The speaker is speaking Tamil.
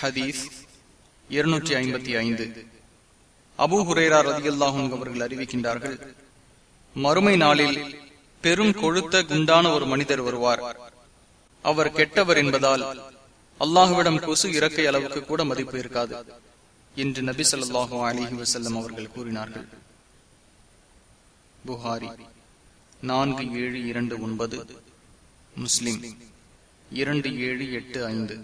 ஹதீஸ் இருநூற்றி ஐம்பத்தி ஐந்து. அபு ஹுரேரா ரதியுல்லாஹும் அவர்கள் அறிவிக்கின்றார்கள் மறுமை நாளில் பெரும் கொழுத்த குண்டான ஒரு மனிதர் வருவார். அவர் கெட்டவர் என்பதால் அல்லாஹுவிடம் கொசு இறக்கை அளவுக்கு கூட மதிப்பு இருக்காது என்று நபி சொல்லாஹு அலிஹி வசல்லம் அவர்கள் கூறினார்கள். புகாரி நான்கு ஏழு இரண்டு ஒன்பது முஸ்லிம் இரண்டு ஏழு எட்டு ஐந்து.